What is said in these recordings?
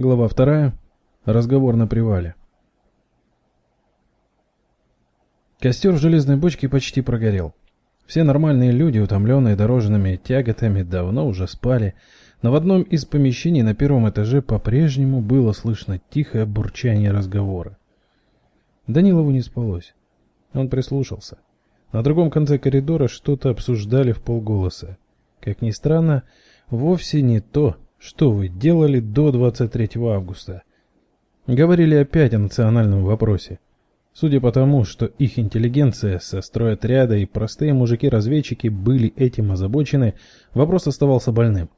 Глава вторая. Разговор на привале. Костер в железной бочке почти прогорел. Все нормальные люди, утомленные дорожными тяготами, давно уже спали, но в одном из помещений на первом этаже по-прежнему было слышно тихое бурчание разговора. Данилову не спалось. Он прислушался. На другом конце коридора что-то обсуждали в полголоса. Как ни странно, вовсе не то, что вы делали до 23 августа. Говорили опять о национальном вопросе. Судя по тому, что их интеллигенция со стройотряда и простые мужики-разведчики были этим озабочены, вопрос оставался больным.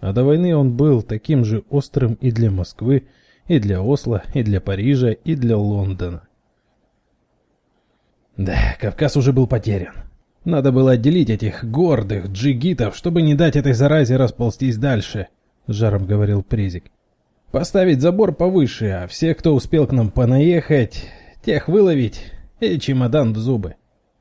А до войны он был таким же острым и для Москвы, и для Осло, и для Парижа, и для Лондона. Да, Кавказ уже был потерян. Надо было отделить этих гордых джигитов, чтобы не дать этой заразе расползтись дальше, жаром говорил Презик. Поставить забор повыше, а всех, кто успел к нам понаехать, тех выловить и чемодан в зубы.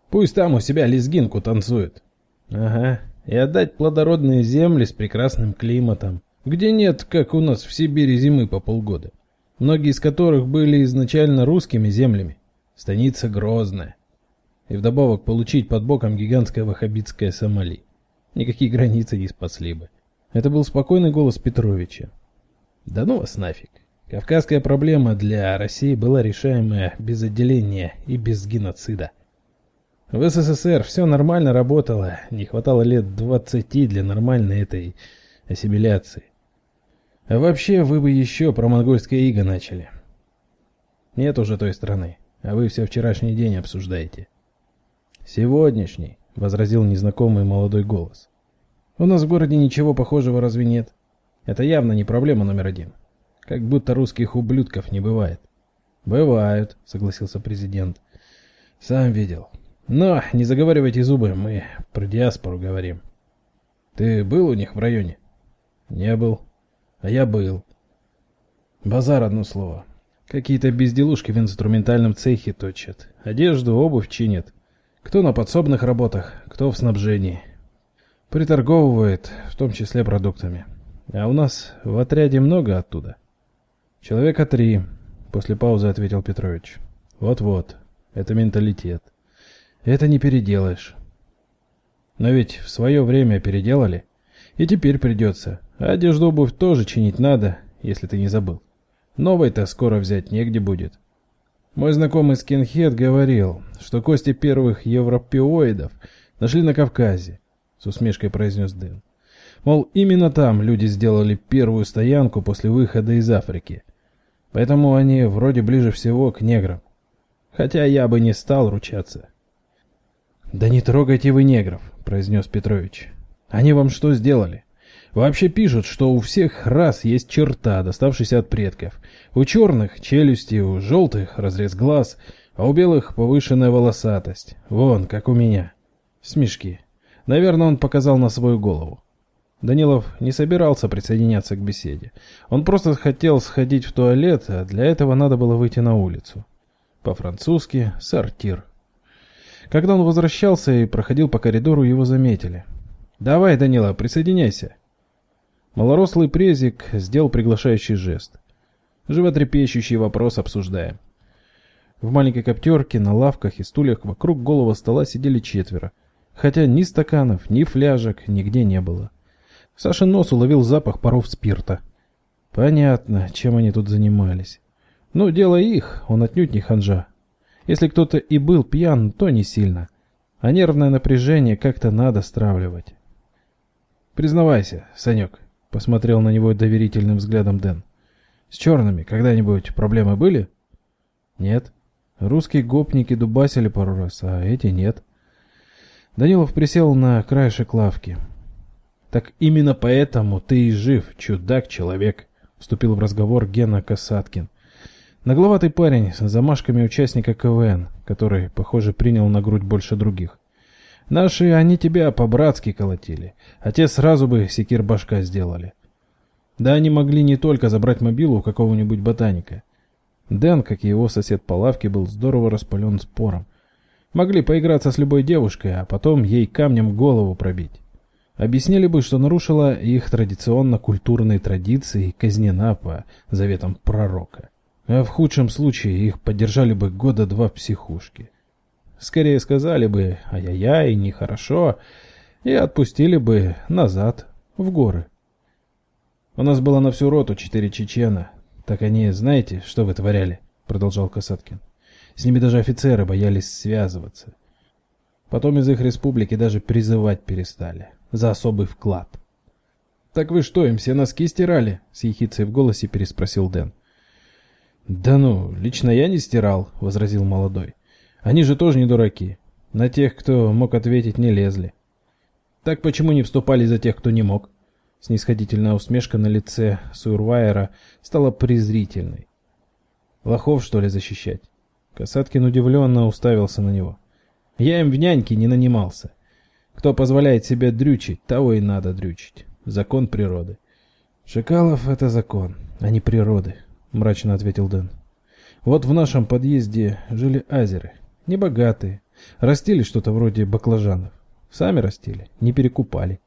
Пусть там у себя лезгинку танцуют. Ага, и отдать плодородные земли с прекрасным климатом, где нет, как у нас в Сибири, зимы по полгода, многие из которых были изначально русскими землями. Станица Грозная. И вдобавок получить под боком гигантское ваххабитское Сомали. Никакие границы не спасли бы. Это был спокойный голос Петровича. Да ну вас нафиг. Кавказская проблема для России была решаемая без отделения и без геноцида. В СССР все нормально работало, не хватало лет 20 для нормальной этой ассимиляции. А вообще, вы бы еще про монгольское иго начали. Нет уже той страны, а вы все вчерашний день обсуждаете. Сегодняшний, возразил незнакомый молодой голос. У нас в городе ничего похожего разве нет? Это явно не проблема номер один. Как будто русских ублюдков не бывает. Бывают, согласился президент. Сам видел. Но не заговаривайте зубы, мы про диаспору говорим. Ты был у них в районе? Не был. А я был. Базар одно слово. Какие-то безделушки в инструментальном цехе точат. Одежду, обувь чинят. Кто на подсобных работах, кто в снабжении. Приторговывает, в том числе продуктами. А у нас в отряде много оттуда. Человека три, после паузы ответил Петрович. Вот-вот, это менталитет. Это не переделаешь. Но ведь в свое время переделали. И теперь придется. Одежду обувь тоже чинить надо, если ты не забыл. Новой-то скоро взять негде будет. Мой знакомый скинхед говорил, что кости первых европеоидов нашли на Кавказе, с усмешкой произнес Дэн. Мол, именно там люди сделали первую стоянку после выхода из Африки. Поэтому они вроде ближе всего к неграм. Хотя я бы не стал ручаться. «Да не трогайте вы негров», — произнес Петрович. «Они вам что сделали? Вообще пишут, что у всех рас есть черта, доставшаяся от предков. У черных — челюсти, у желтых — разрез глаз, а у белых — повышенная волосатость. Вон, как у меня. Смешки. Наверное, он показал на свою голову. Данилов не собирался присоединяться к беседе. Он просто хотел сходить в туалет, а для этого надо было выйти на улицу. По-французски «сортир». Когда он возвращался и проходил по коридору, его заметили. «Давай, Данила, присоединяйся». Малорослый презик сделал приглашающий жест. Животрепещущий вопрос обсуждаем. В маленькой коптерке, на лавках и стульях вокруг голого стола сидели четверо, хотя ни стаканов, ни фляжек нигде не было. Саша нос уловил запах паров спирта. Понятно, чем они тут занимались. Ну, дело их, он отнюдь не ханжа. Если кто-то и был пьян, то не сильно. А нервное напряжение как-то надо стравливать. Признавайся, Санек, Посмотрел на него доверительным взглядом Дэн. С черными когда-нибудь проблемы были? Нет. Русские гопники дубасили пару раз, а эти нет. Данилов присел на краешек лавки. Так именно поэтому ты и жив, чудак-человек, вступил в разговор Гена Касаткин. Нагловатый парень с замашками участника КВН, который, похоже, принял на грудь больше других. Наши, они тебя по-братски колотили, а те сразу бы секир башка сделали. Да они могли не только забрать мобилу у какого-нибудь ботаника. Дэн, как и его сосед по лавке, был здорово распален спором. Могли поиграться с любой девушкой, а потом ей камнем голову пробить. Объяснили бы, что нарушила их традиционно-культурные традиции казнена по заветам пророка. А в худшем случае их поддержали бы года два в психушке. Скорее сказали бы «ай-яй-яй, нехорошо», и отпустили бы назад, в горы. У нас было на всю роту четыре чечена. Так они, знаете, что вытворяли? Продолжал Касаткин. С ними даже офицеры боялись связываться. Потом из их республики даже призывать перестали. За особый вклад. «Так вы что, им все носки стирали?» С ехицей в голосе переспросил Дэн. «Да ну, лично я не стирал», — возразил молодой. «Они же тоже не дураки. На тех, кто мог ответить, не лезли. Так почему не вступали за тех, кто не мог?» Снисходительная усмешка на лице Суэрвайера стала презрительной. «Лохов, что ли, защищать?» Касаткин удивленно уставился на него. «Я им в няньки не нанимался. Кто позволяет себе дрючить, того и надо дрючить. Закон природы». «Шакалов — это закон, а не природы», — мрачно ответил Дэн. «Вот в нашем подъезде жили азеры, небогатые, растили что-то вроде баклажанов. Сами растили, не перекупали.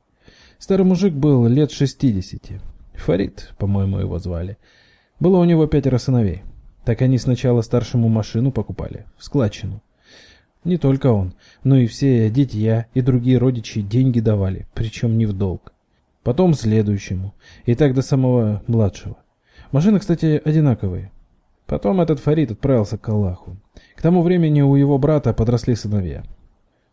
Старый мужик был лет шестидесяти. Фарид, по-моему, его звали. Было у него пятеро сыновей. Так они сначала старшему машину покупали, в складчину. Не только он, но и все дитя и другие родичи деньги давали, причем не в долг. Потом следующему, и так до самого младшего. Машины, кстати, одинаковые. Потом этот Фарид отправился к Аллаху. К тому времени у его брата подросли сыновья.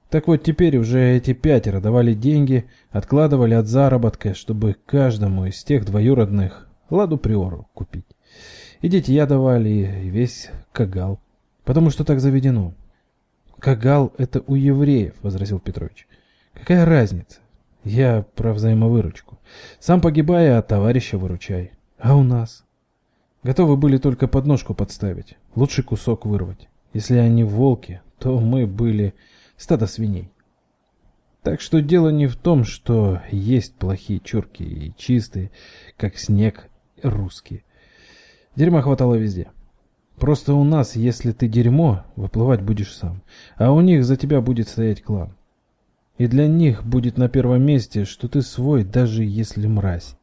Так вот теперь уже эти пятеро давали деньги, откладывали от заработка, чтобы каждому из тех двоюродных ладу приору купить. И детья давали, и весь кагал. Потому что так заведено. Кагал — это у евреев, — возразил Петрович. Какая разница? Я про взаимовыручку. Сам погибая, а товарища выручай. А у нас? Готовы были только подножку подставить, лучший кусок вырвать. Если они волки, то мы были стадо свиней. Так что дело не в том, что есть плохие чурки и чистые, как снег, русские. Дерьма хватало везде. Просто у нас, если ты дерьмо, выплывать будешь сам, а у них за тебя будет стоять клан. И для них будет на первом месте, что ты свой, даже если мразь.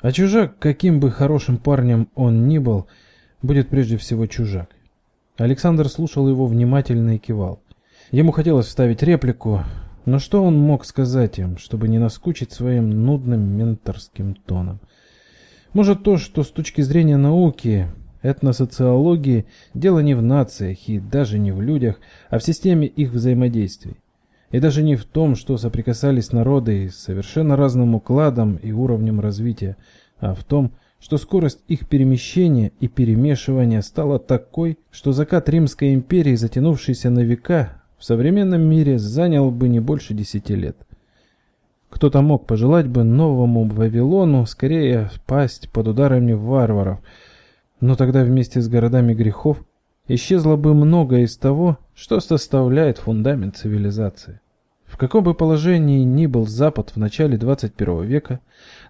А чужак, каким бы хорошим парнем он ни был, будет прежде всего чужак. Александр слушал его внимательно и кивал. Ему хотелось вставить реплику, но что он мог сказать им, чтобы не наскучить своим нудным менторским тоном? Может то, что с точки зрения науки, этносоциологии, дело не в нациях и даже не в людях, а в системе их взаимодействий. И даже не в том, что соприкасались народы с совершенно разным укладом и уровнем развития, а в том, что скорость их перемещения и перемешивания стала такой, что закат Римской империи, затянувшийся на века, в современном мире занял бы не больше десяти лет. Кто-то мог пожелать бы новому Вавилону скорее пасть под ударами варваров, но тогда вместе с городами грехов исчезло бы многое из того, что составляет фундамент цивилизации. В каком бы положении ни был Запад в начале 21 века,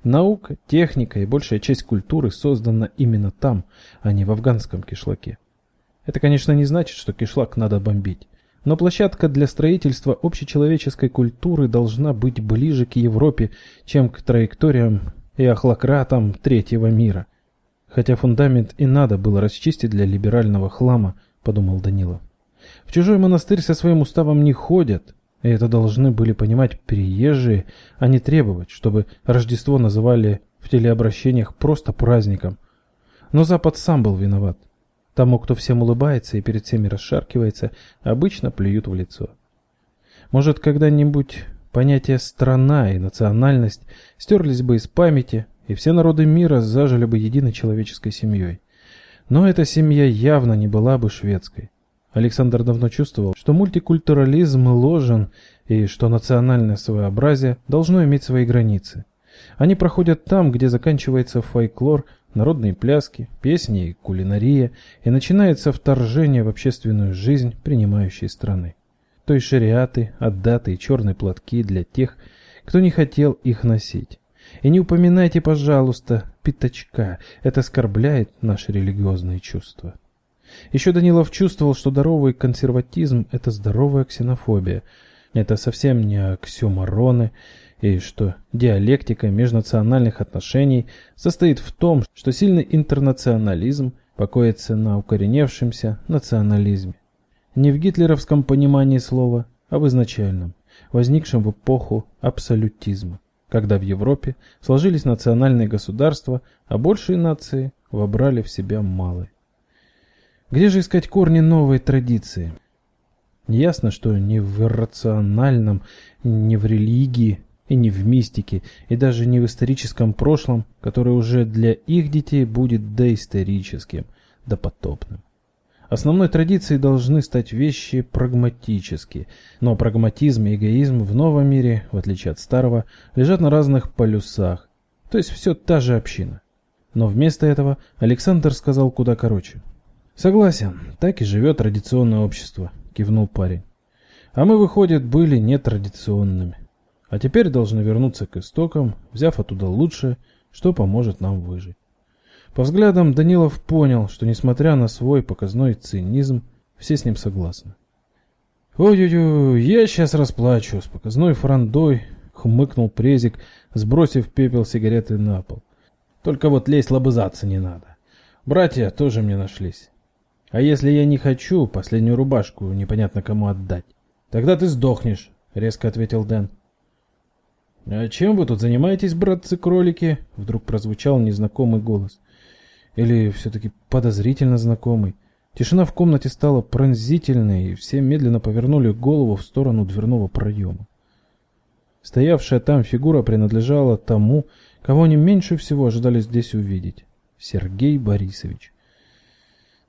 наука, техника и большая часть культуры создана именно там, а не в афганском кишлаке. Это, конечно, не значит, что кишлак надо бомбить. Но площадка для строительства общечеловеческой культуры должна быть ближе к Европе, чем к траекториям и охлократам третьего мира. Хотя фундамент и надо было расчистить для либерального хлама, подумал Данилов. В чужой монастырь со своим уставом не ходят, и это должны были понимать приезжие, а не требовать, чтобы Рождество называли в телеобращениях просто праздником. Но Запад сам был виноват. Тому, кто всем улыбается и перед всеми расшаркивается, обычно плюют в лицо. Может, когда-нибудь понятия «страна» и «национальность» стерлись бы из памяти, и все народы мира зажили бы единой человеческой семьей. Но эта семья явно не была бы шведской. Александр давно чувствовал, что мультикультурализм ложен и что национальное своеобразие должно иметь свои границы. Они проходят там, где заканчивается фольклор – народные пляски, песни и кулинария, и начинается вторжение в общественную жизнь принимающей страны. То есть шариаты, отдаты и черные платки для тех, кто не хотел их носить. И не упоминайте, пожалуйста, пятачка, это оскорбляет наши религиозные чувства. Еще Данилов чувствовал, что здоровый консерватизм – это здоровая ксенофобия. Это совсем не оксюмороны, и что диалектика межнациональных отношений состоит в том, что сильный интернационализм покоится на укореневшемся национализме. Не в гитлеровском понимании слова, а в изначальном, возникшем в эпоху абсолютизма, когда в Европе сложились национальные государства, а большие нации вобрали в себя малые. Где же искать корни новой традиции? Ясно, что не в иррациональном, не в религии и не в мистике, и даже не в историческом прошлом, которое уже для их детей будет доисторическим, допотопным. Основной традицией должны стать вещи прагматические, но прагматизм и эгоизм в новом мире, в отличие от старого, лежат на разных полюсах, то есть все та же община. Но вместо этого Александр сказал куда короче. «Согласен, так и живет традиционное общество», — кивнул парень. «А мы, выходит, были нетрадиционными. А теперь должны вернуться к истокам, взяв оттуда лучшее, что поможет нам выжить». По взглядам Данилов понял, что несмотря на свой показной цинизм, все с ним согласны. «Ой-ой-ой, я сейчас расплачу!» С показной франдой хмыкнул презик, сбросив пепел сигареты на пол. «Только вот лезть лобызаться не надо. Братья тоже мне нашлись. А если я не хочу последнюю рубашку непонятно кому отдать? Тогда ты сдохнешь», — резко ответил Дэн. «А чем вы тут занимаетесь, братцы-кролики?» — вдруг прозвучал незнакомый голос. Или все-таки подозрительно знакомый. Тишина в комнате стала пронзительной, и все медленно повернули голову в сторону дверного проема. Стоявшая там фигура принадлежала тому, кого они меньше всего ожидали здесь увидеть. Сергей Борисович.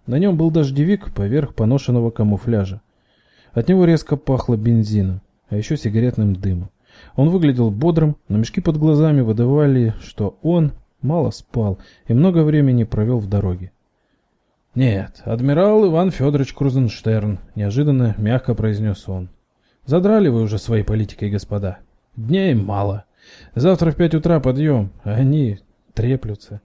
На нем был дождевик поверх поношенного камуфляжа. От него резко пахло бензином, а еще сигаретным дымом. Он выглядел бодрым, но мешки под глазами выдавали, что он мало спал и много времени провел в дороге. «Нет, адмирал Иван Федорович Крузенштерн», — неожиданно мягко произнес он. «Задрали вы уже своей политикой, господа. Дней мало. Завтра в пять утра подъем, а они треплются.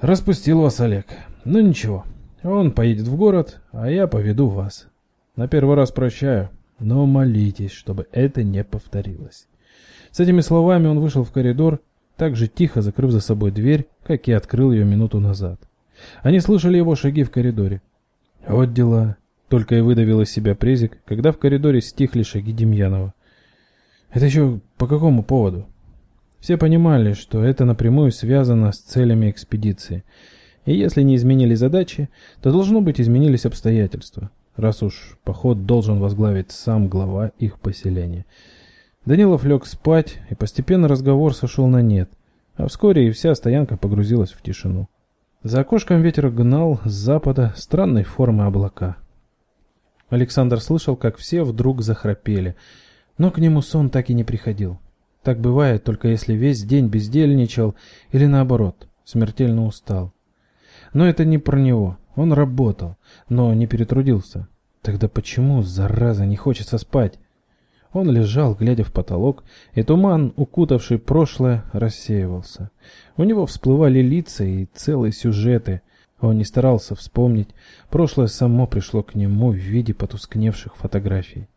Распустил вас Олег. Ну ничего, он поедет в город, а я поведу вас. На первый раз прощаю, но молитесь, чтобы это не повторилось». С этими словами он вышел в коридор так же тихо закрыв за собой дверь, как и открыл ее минуту назад. Они слышали его шаги в коридоре. Вот дела. Только и выдавил из себя презик, когда в коридоре стихли шаги Демьянова. Это еще по какому поводу? Все понимали, что это напрямую связано с целями экспедиции. И если не изменили задачи, то должно быть изменились обстоятельства, раз уж поход должен возглавить сам глава их поселения. Данилов лег спать, и постепенно разговор сошел на нет, а вскоре и вся стоянка погрузилась в тишину. За окошком ветер гнал с запада странной формы облака. Александр слышал, как все вдруг захрапели, но к нему сон так и не приходил. Так бывает, только если весь день бездельничал или наоборот, смертельно устал. Но это не про него. Он работал, но не перетрудился. Тогда почему, зараза, не хочется спать? Он лежал, глядя в потолок, и туман, укутавший прошлое, рассеивался. У него всплывали лица и целые сюжеты. Он не старался вспомнить. Прошлое само пришло к нему в виде потускневших фотографий.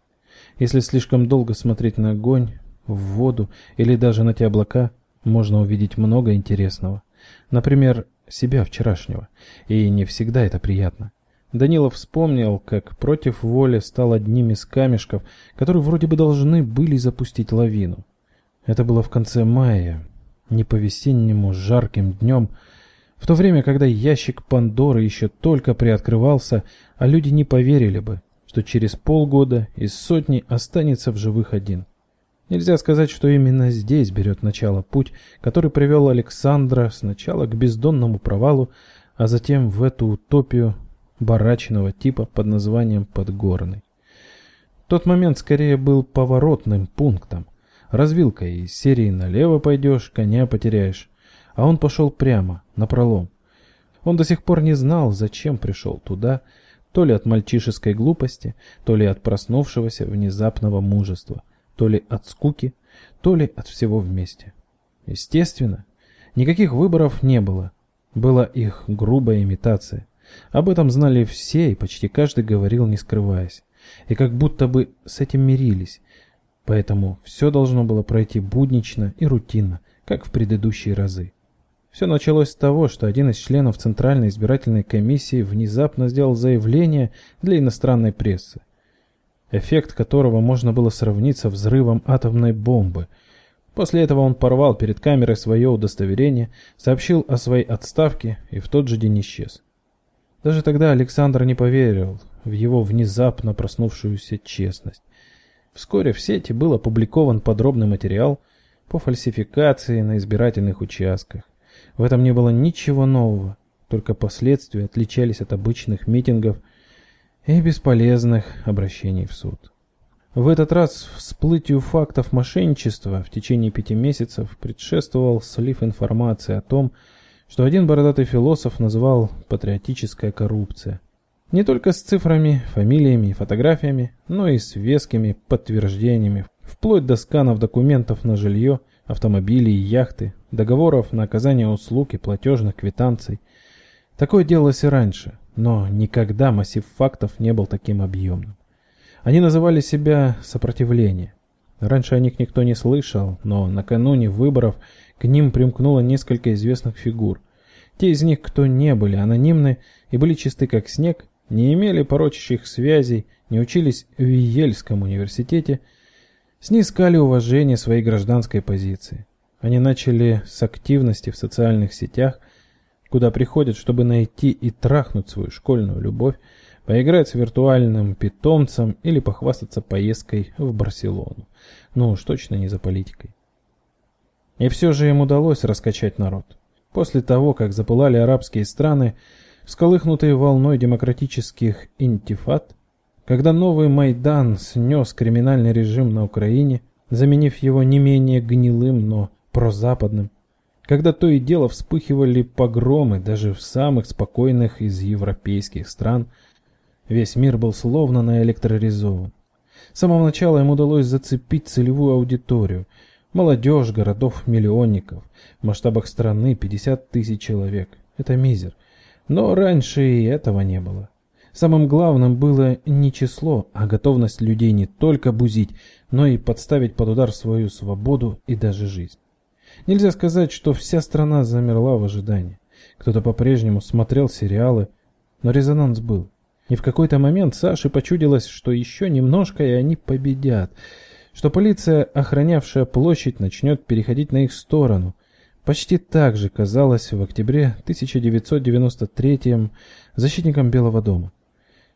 Если слишком долго смотреть на огонь, в воду или даже на те облака, можно увидеть много интересного. Например, себя вчерашнего. И не всегда это приятно. Данилов вспомнил, как против воли стал одним из камешков, которые вроде бы должны были запустить лавину. Это было в конце мая, не по-весеннему жарким днем, в то время, когда ящик Пандоры еще только приоткрывался, а люди не поверили бы, что через полгода из сотни останется в живых один. Нельзя сказать, что именно здесь берет начало путь, который привел Александра сначала к бездонному провалу, а затем в эту утопию, барачного типа под названием Подгорный. Тот момент скорее был поворотным пунктом, развилкой из серии налево пойдешь, коня потеряешь, а он пошел прямо, на пролом. Он до сих пор не знал, зачем пришел туда, то ли от мальчишеской глупости, то ли от проснувшегося внезапного мужества, то ли от скуки, то ли от всего вместе. Естественно, никаких выборов не было, была их грубая имитация. Об этом знали все, и почти каждый говорил, не скрываясь. И как будто бы с этим мирились. Поэтому все должно было пройти буднично и рутинно, как в предыдущие разы. Все началось с того, что один из членов Центральной избирательной комиссии внезапно сделал заявление для иностранной прессы, эффект которого можно было сравнить со взрывом атомной бомбы. После этого он порвал перед камерой свое удостоверение, сообщил о своей отставке и в тот же день исчез. Даже тогда Александр не поверил в его внезапно проснувшуюся честность. Вскоре в сети был опубликован подробный материал по фальсификации на избирательных участках. В этом не было ничего нового, только последствия отличались от обычных митингов и бесполезных обращений в суд. В этот раз всплытию фактов мошенничества в течение пяти месяцев предшествовал слив информации о том, что один бородатый философ назвал «патриотическая коррупция». Не только с цифрами, фамилиями и фотографиями, но и с вескими подтверждениями, вплоть до сканов документов на жилье – автомобили и яхты, договоров на оказание услуг и платежных квитанций. Такое делалось и раньше, но никогда массив фактов не был таким объемным. Они называли себя «сопротивление». Раньше о них никто не слышал, но накануне выборов к ним примкнуло несколько известных фигур. Те из них, кто не были анонимны и были чисты как снег, не имели порочащих связей, не учились в Ельском университете – снискали уважение своей гражданской позиции. Они начали с активности в социальных сетях, куда приходят, чтобы найти и трахнуть свою школьную любовь, поиграть с виртуальным питомцем или похвастаться поездкой в Барселону. Ну уж точно не за политикой. И все же им удалось раскачать народ. После того, как запылали арабские страны, всколыхнутые волной демократических интифад, когда новый Майдан снес криминальный режим на Украине, заменив его не менее гнилым, но прозападным, когда то и дело вспыхивали погромы даже в самых спокойных из европейских стран, весь мир был словно наэлектроризован. С самого начала им удалось зацепить целевую аудиторию – молодежь городов-миллионников, в масштабах страны 50 тысяч человек. Это мизер. Но раньше и этого не было. Самым главным было не число, а готовность людей не только бузить, но и подставить под удар свою свободу и даже жизнь. Нельзя сказать, что вся страна замерла в ожидании. Кто-то по-прежнему смотрел сериалы, но резонанс был. И в какой-то момент Саше почудилось, что еще немножко и они победят, что полиция, охранявшая площадь, начнет переходить на их сторону. Почти так же казалось в октябре 1993 защитникам Белого дома.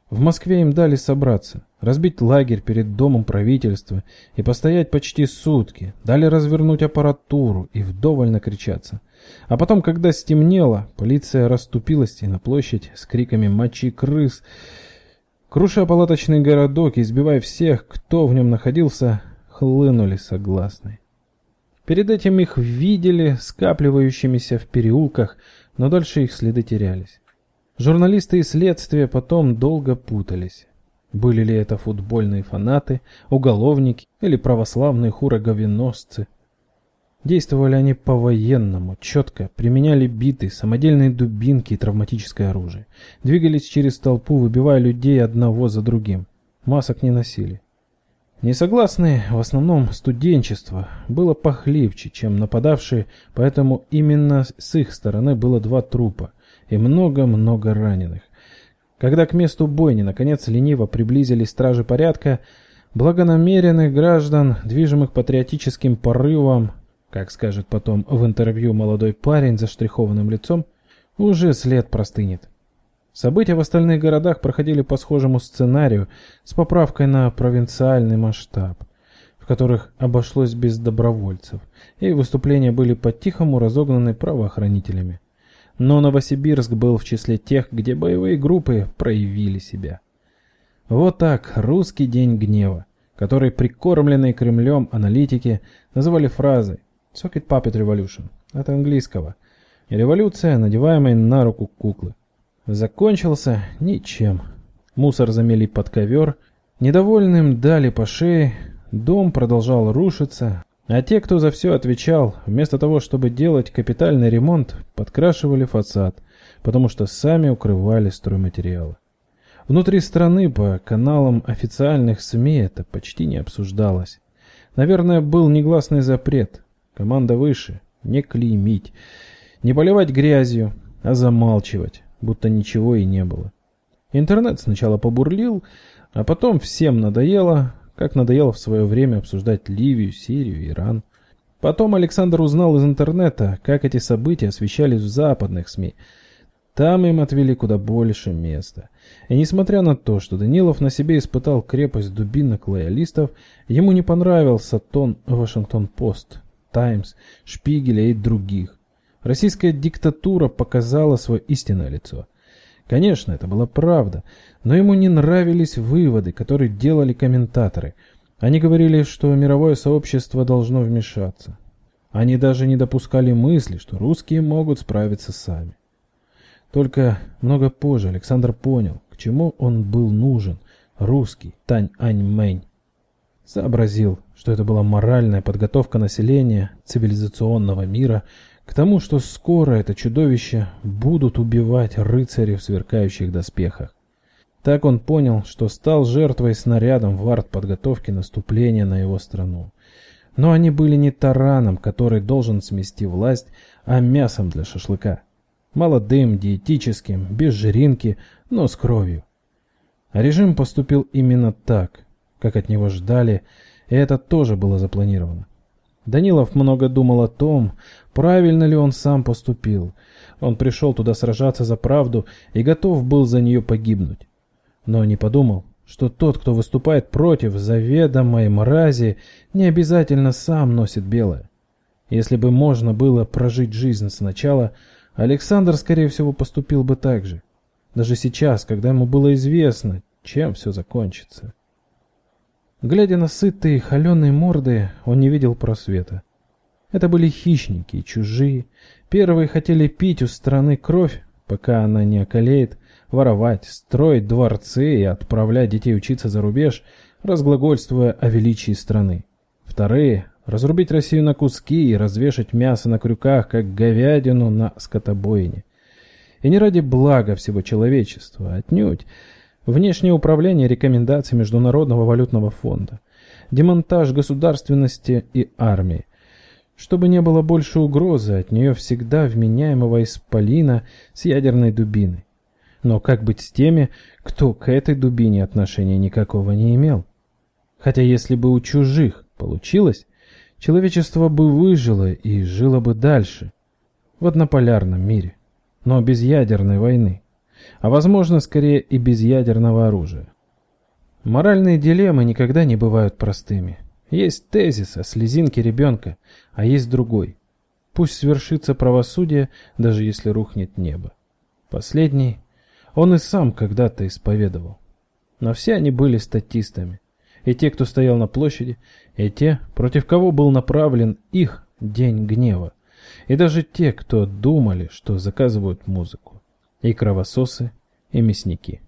В Москве им дали собраться, разбить лагерь перед домом правительства и постоять почти сутки, дали развернуть аппаратуру и вдоволь накричаться. А потом, когда стемнело, полиция расступилась и на площадь с криками «Мочи крыс!», круша палаточный городок и избивая всех, кто в нем находился, хлынули согласные. Перед этим их видели скапливающимися в переулках, но дальше их следы терялись. Журналисты и следствие потом долго путались. Были ли это футбольные фанаты, уголовники или православные хуроговеносцы? Действовали они по-военному, четко, применяли биты, самодельные дубинки и травматическое оружие. Двигались через толпу, выбивая людей одного за другим. Масок не носили. Несогласные, в основном студенчество, было похлебче, чем нападавшие, поэтому именно с их стороны было два трупа и много-много раненых. Когда к месту бойни наконец лениво приблизились стражи порядка, благонамеренных граждан, движимых патриотическим порывом, как скажет потом в интервью молодой парень за штрихованным лицом, уже след простынет. События в остальных городах проходили по схожему сценарию с поправкой на провинциальный масштаб, в которых обошлось без добровольцев, и выступления были по-тихому разогнаны правоохранителями но Новосибирск был в числе тех, где боевые группы проявили себя. Вот так русский день гнева, который прикормленные Кремлем аналитики называли фразой «Socket Puppet Revolution» от английского «Революция, надеваемая на руку куклы». Закончился ничем. Мусор замели под ковер, недовольным дали по шее, дом продолжал рушиться, а те, кто за все отвечал, вместо того, чтобы делать капитальный ремонт, подкрашивали фасад, потому что сами укрывали стройматериалы. Внутри страны по каналам официальных СМИ это почти не обсуждалось. Наверное, был негласный запрет. Команда выше. Не клеймить. Не поливать грязью, а замалчивать, будто ничего и не было. Интернет сначала побурлил, а потом всем надоело, как надоело в свое время обсуждать Ливию, Сирию, Иран. Потом Александр узнал из интернета, как эти события освещались в западных СМИ. Там им отвели куда больше места. И несмотря на то, что Данилов на себе испытал крепость дубинок лоялистов, ему не понравился тон Вашингтон-Пост, Таймс, Шпигеля и других. Российская диктатура показала свое истинное лицо. Конечно, это была правда, но ему не нравились выводы, которые делали комментаторы. Они говорили, что мировое сообщество должно вмешаться. Они даже не допускали мысли, что русские могут справиться сами. Только много позже Александр понял, к чему он был нужен, русский Тань-Ань-Мэнь. Сообразил, что это была моральная подготовка населения цивилизационного мира к тому, что скоро это чудовище будут убивать рыцари в сверкающих доспехах. Так он понял, что стал жертвой снарядом в артподготовке наступления на его страну. Но они были не тараном, который должен смести власть, а мясом для шашлыка. Молодым, диетическим, без жиринки, но с кровью. Режим поступил именно так, как от него ждали, и это тоже было запланировано. Данилов много думал о том, правильно ли он сам поступил. Он пришел туда сражаться за правду и готов был за нее погибнуть. Но не подумал, что тот, кто выступает против заведомой мрази, не обязательно сам носит белое. Если бы можно было прожить жизнь сначала, Александр, скорее всего, поступил бы так же. Даже сейчас, когда ему было известно, чем все закончится. Глядя на сытые холеные морды, он не видел просвета. Это были хищники чужие. Первые хотели пить у страны кровь, пока она не околеет, воровать, строить дворцы и отправлять детей учиться за рубеж, разглагольствуя о величии страны. Вторые — разрубить Россию на куски и развешать мясо на крюках, как говядину на скотобойне. И не ради блага всего человечества, отнюдь, Внешнее управление рекомендаций Международного валютного фонда. Демонтаж государственности и армии. Чтобы не было больше угрозы от нее всегда вменяемого исполина с ядерной дубиной. Но как быть с теми, кто к этой дубине отношения никакого не имел? Хотя если бы у чужих получилось, человечество бы выжило и жило бы дальше, в однополярном мире, но без ядерной войны а возможно, скорее и без ядерного оружия. Моральные дилеммы никогда не бывают простыми. Есть тезис о слезинке ребенка, а есть другой. Пусть свершится правосудие, даже если рухнет небо. Последний он и сам когда-то исповедовал. Но все они были статистами. И те, кто стоял на площади, и те, против кого был направлен их день гнева. И даже те, кто думали, что заказывают музыку и кровососы, и мясники.